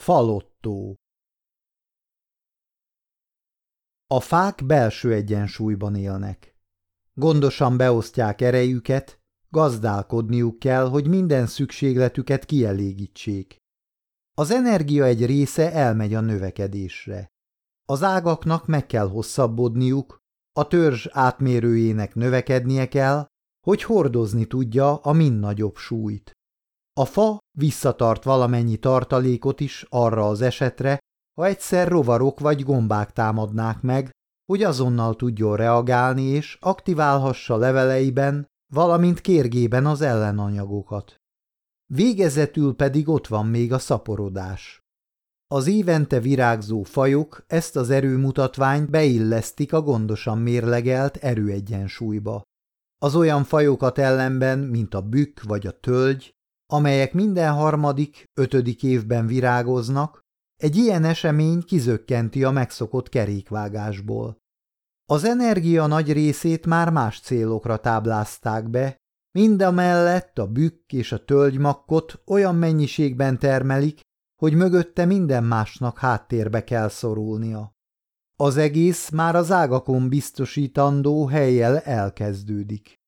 Falottó A fák belső egyensúlyban élnek. Gondosan beosztják erejüket, gazdálkodniuk kell, hogy minden szükségletüket kielégítsék. Az energia egy része elmegy a növekedésre. Az ágaknak meg kell hosszabbodniuk, a törzs átmérőjének növekednie kell, hogy hordozni tudja a mind nagyobb súlyt. A fa visszatart valamennyi tartalékot is arra az esetre, ha egyszer rovarok vagy gombák támadnák meg, hogy azonnal tudjon reagálni és aktiválhassa leveleiben, valamint kérgében az ellenanyagokat. Végezetül pedig ott van még a szaporodás. Az évente virágzó fajok ezt az erőmutatványt beillesztik a gondosan mérlegelt erőegyensúlyba. Az olyan fajokat ellenben, mint a bükk vagy a tölgy, amelyek minden harmadik, ötödik évben virágoznak, egy ilyen esemény kizökkenti a megszokott kerékvágásból. Az energia nagy részét már más célokra táblázták be, mindamellett a bükk és a tölgymakkot olyan mennyiségben termelik, hogy mögötte minden másnak háttérbe kell szorulnia. Az egész már az ágakon biztosítandó helyjel elkezdődik.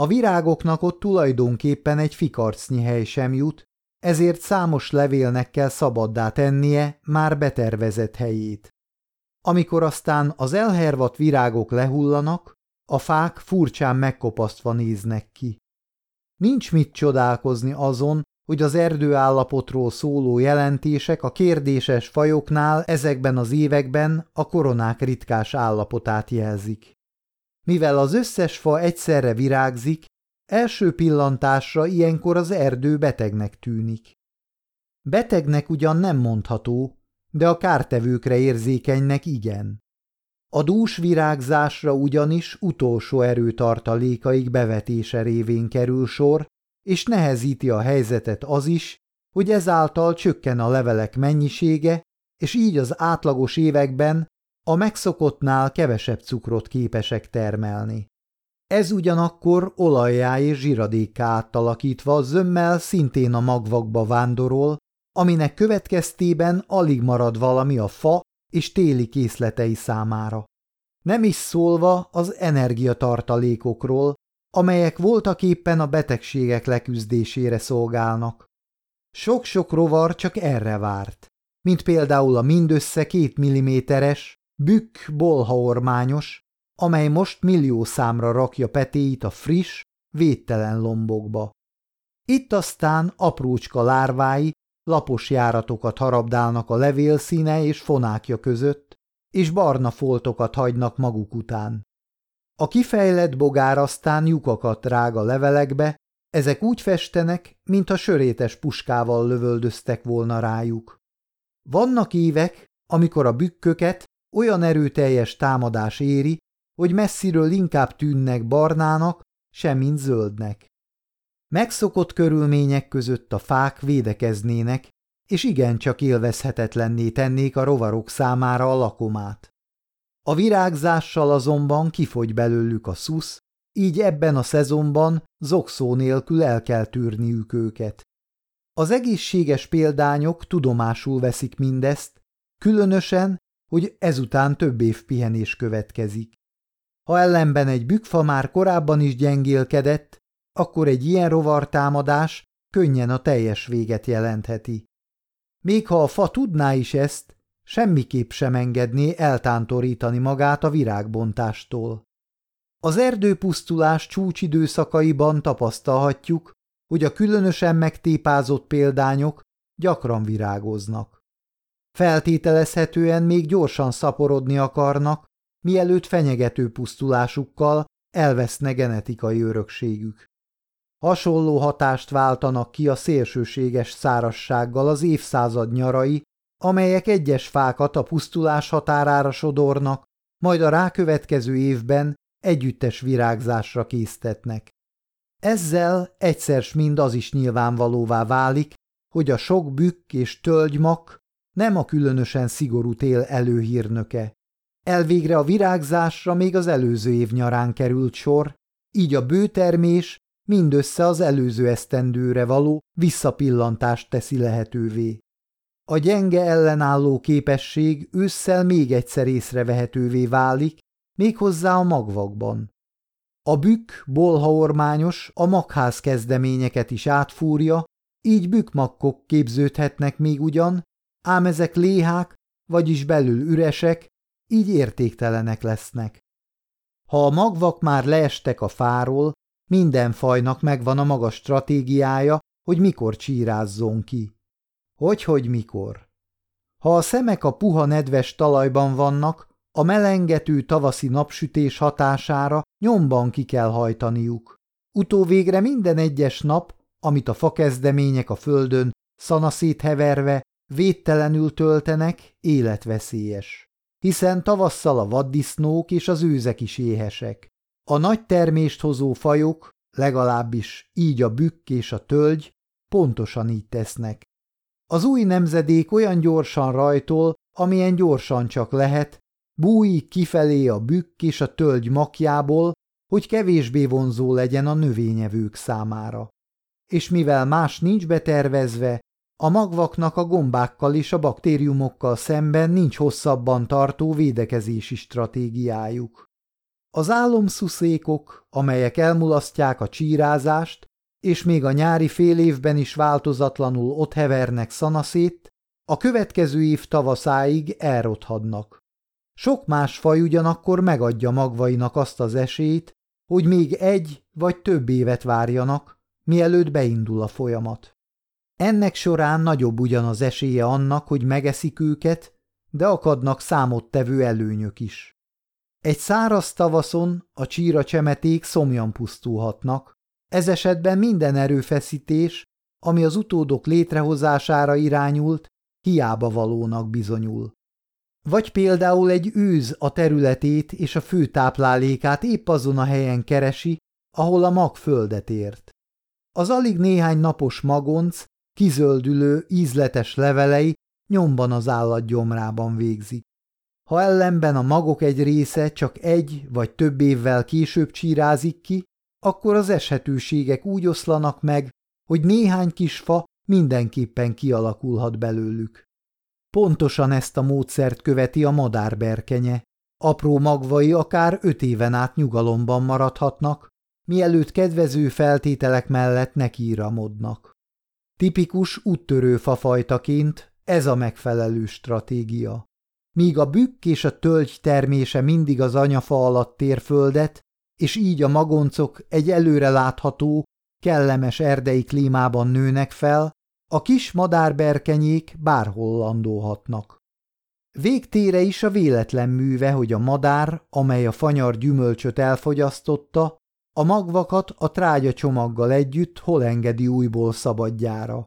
A virágoknak ott tulajdonképpen egy fikarcnyi hely sem jut, ezért számos levélnek kell szabaddá tennie már betervezett helyét. Amikor aztán az elhervat virágok lehullanak, a fák furcsán megkopasztva néznek ki. Nincs mit csodálkozni azon, hogy az erdőállapotról szóló jelentések a kérdéses fajoknál ezekben az években a koronák ritkás állapotát jelzik. Mivel az összes fa egyszerre virágzik, első pillantásra ilyenkor az erdő betegnek tűnik. Betegnek ugyan nem mondható, de a kártevőkre érzékenynek igen. A dús virágzásra ugyanis utolsó erőtartalékaik bevetése révén kerül sor, és nehezíti a helyzetet az is, hogy ezáltal csökken a levelek mennyisége, és így az átlagos években a megszokottnál kevesebb cukrot képesek termelni. Ez ugyanakkor olajjá és zsiradékká átalakítva zömmel szintén a magvakba vándorol, aminek következtében alig marad valami a fa és téli készletei számára. Nem is szólva az energiatartalékokról, amelyek voltak éppen a betegségek leküzdésére szolgálnak. Sok-sok rovar csak erre várt, mint például a mindössze két milliméteres, bükk bolhaormányos, amely most millió számra rakja petéit a friss, védtelen lombokba. Itt aztán aprócska lárvái lapos járatokat harabdálnak a levélszíne és fonákja között, és barna foltokat hagynak maguk után. A kifejlett bogár aztán lyukakat rág a levelekbe, ezek úgy festenek, mintha sörétes puskával lövöldöztek volna rájuk. Vannak évek, amikor a bükköket olyan erőteljes támadás éri, hogy messziről inkább tűnnek barnának, semmint zöldnek. Megszokott körülmények között a fák védekeznének, és igencsak élvezhetetlenné tennék a rovarok számára a lakomát. A virágzással azonban kifogy belőlük a szusz, így ebben a szezonban zokszó nélkül el kell tűrniük őket. Az egészséges példányok tudomásul veszik mindezt, különösen, hogy ezután több év pihenés következik. Ha ellenben egy bükfa már korábban is gyengélkedett, akkor egy ilyen rovartámadás könnyen a teljes véget jelentheti. Még ha a fa tudná is ezt, semmiképp sem engedné eltántorítani magát a virágbontástól. Az erdőpusztulás csúcsidőszakaiban tapasztalhatjuk, hogy a különösen megtépázott példányok gyakran virágoznak. Feltételezhetően még gyorsan szaporodni akarnak, mielőtt fenyegető pusztulásukkal elveszne genetikai örökségük. Hasonló hatást váltanak ki a szélsőséges szárassággal az évszázad nyarai, amelyek egyes fákat a pusztulás határára sodornak, majd a rákövetkező évben együttes virágzásra késztetnek. Ezzel egyszer mind az is nyilvánvalóvá válik, hogy a sok bükk és tölgymak nem a különösen szigorú tél előhírnöke. Elvégre a virágzásra még az előző év nyarán került sor, így a bőtermés mindössze az előző esztendőre való visszapillantást teszi lehetővé. a gyenge ellenálló képesség ősszel még egyszer észrevehetővé válik, méghozzá a magvakban. A bükk bolhaormányos a magház kezdeményeket is átfúrja, így bükkmakkok képződhetnek még ugyan, ám ezek léhák, vagyis belül üresek, így értéktelenek lesznek. Ha a magvak már leestek a fáról, minden fajnak megvan a maga stratégiája, hogy mikor csírázzon ki. Hogy-hogy mikor? Ha a szemek a puha nedves talajban vannak, a melengető tavaszi napsütés hatására nyomban ki kell hajtaniuk. Utóvégre minden egyes nap, amit a fakezdemények a földön szanaszét heverve, védtelenül töltenek, életveszélyes. Hiszen tavasszal a vaddisznók és az őzek is éhesek. A nagy termést hozó fajok, legalábbis így a bükk és a tölgy, pontosan így tesznek. Az új nemzedék olyan gyorsan rajtol, amilyen gyorsan csak lehet, bújik kifelé a bükk és a tölgy makjából, hogy kevésbé vonzó legyen a növényevők számára. És mivel más nincs betervezve, a magvaknak a gombákkal és a baktériumokkal szemben nincs hosszabban tartó védekezési stratégiájuk. Az álomszuszékok, amelyek elmulasztják a csírázást, és még a nyári fél évben is változatlanul ott hevernek szanaszét, a következő év tavaszáig elrothadnak. Sok más faj ugyanakkor megadja magvainak azt az esélyt, hogy még egy vagy több évet várjanak, mielőtt beindul a folyamat. Ennek során nagyobb ugyan az esélye annak, hogy megeszik őket, de akadnak számottevő előnyök is. Egy száraz tavaszon a csíra csemeték szomjan pusztulhatnak, ez esetben minden erőfeszítés, ami az utódok létrehozására irányult, hiába valónak bizonyul. Vagy például egy űz a területét és a fő táplálékát épp azon a helyen keresi, ahol a mag földet ért. Az alig néhány napos magonc, kizöldülő, ízletes levelei nyomban az állat gyomrában végzik. Ha ellenben a magok egy része csak egy vagy több évvel később csírázik ki, akkor az eshetőségek úgy oszlanak meg, hogy néhány kis fa mindenképpen kialakulhat belőlük. Pontosan ezt a módszert követi a madárberkenye. Apró magvai akár öt éven át nyugalomban maradhatnak, mielőtt kedvező feltételek mellett nekiíramodnak. Tipikus úttörő fafajtaként ez a megfelelő stratégia. Míg a bükk és a tölgy termése mindig az anyafa alatt térföldet, és így a magoncok egy előre látható, kellemes erdei klímában nőnek fel, a kis madárberkenyék bárhol landolhatnak. Végtére is a véletlen műve, hogy a madár, amely a fanyar gyümölcsöt elfogyasztotta, a magvakat a trágya csomaggal együtt hol engedi újból szabadjára.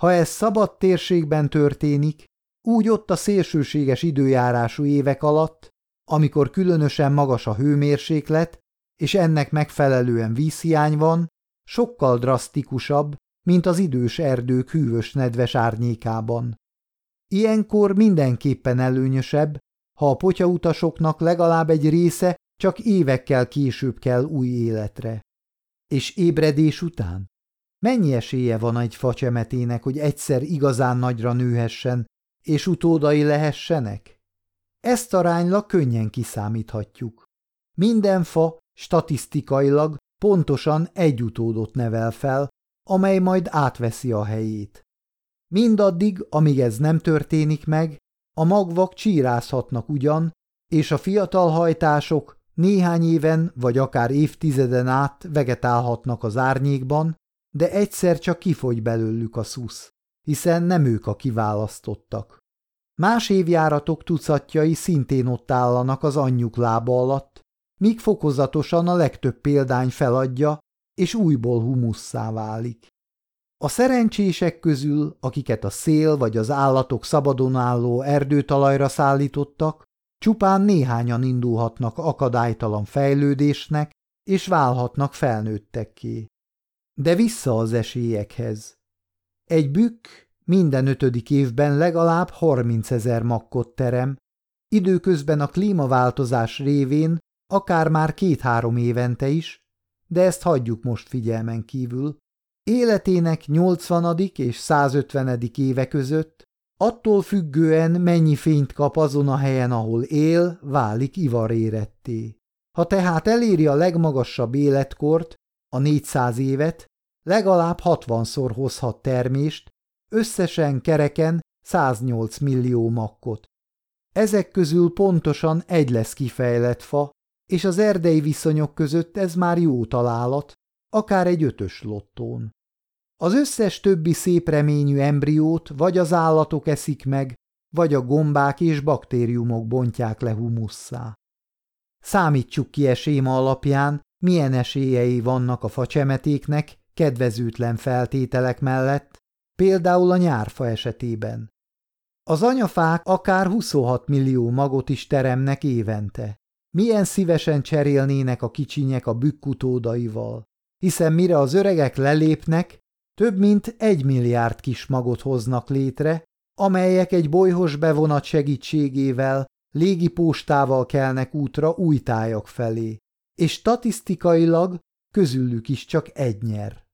Ha ez szabad térségben történik, úgy ott a szélsőséges időjárású évek alatt, amikor különösen magas a hőmérséklet, és ennek megfelelően vízhiány van, sokkal drasztikusabb, mint az idős erdők hűvös nedves árnyékában. Ilyenkor mindenképpen előnyösebb, ha a potyautasoknak legalább egy része csak évekkel később kell új életre. És ébredés után? Mennyi esélye van egy facsemetének, hogy egyszer igazán nagyra nőhessen, és utódai lehessenek? Ezt aránylag könnyen kiszámíthatjuk. Minden fa statisztikailag pontosan egy utódot nevel fel, amely majd átveszi a helyét. Mindaddig, amíg ez nem történik meg, a magvak csírázhatnak ugyan, és a fiatal hajtások néhány éven vagy akár évtizeden át vegetálhatnak az árnyékban, de egyszer csak kifogy belőlük a szusz, hiszen nem ők a kiválasztottak. Más évjáratok tucatjai szintén ott állanak az anyjuk lába alatt, míg fokozatosan a legtöbb példány feladja, és újból humusszá válik. A szerencsések közül, akiket a szél vagy az állatok szabadon álló erdőtalajra szállítottak, csupán néhányan indulhatnak akadálytalan fejlődésnek, és válhatnak felnőttekké. De vissza az esélyekhez. Egy bükk minden ötödik évben legalább 30 ezer makkot terem, időközben a klímaváltozás révén akár már két-három évente is, de ezt hagyjuk most figyelmen kívül. Életének 80. és 150. éve között Attól függően, mennyi fényt kap azon a helyen, ahol él, válik ivaréretté. Ha tehát eléri a legmagasabb életkort, a 400 évet, legalább 60-szor hozhat termést, összesen kereken 108 millió makkot. Ezek közül pontosan egy lesz kifejlett fa, és az erdei viszonyok között ez már jó találat, akár egy ötös lottón. Az összes többi szép reményű embriót vagy az állatok eszik meg, vagy a gombák és baktériumok bontják le humusszá. Számítsuk ki eséma alapján, milyen esélyei vannak a facsemetéknek kedvezőtlen feltételek mellett, például a nyárfa esetében. Az anyafák akár 26 millió magot is teremnek évente. Milyen szívesen cserélnének a kicsinyek a bükkutódaival, hiszen mire az öregek lelépnek, több mint egy milliárd kis magot hoznak létre, amelyek egy bolyhos bevonat segítségével légipóstával kelnek útra új tájak felé, és statisztikailag közülük is csak egy nyer.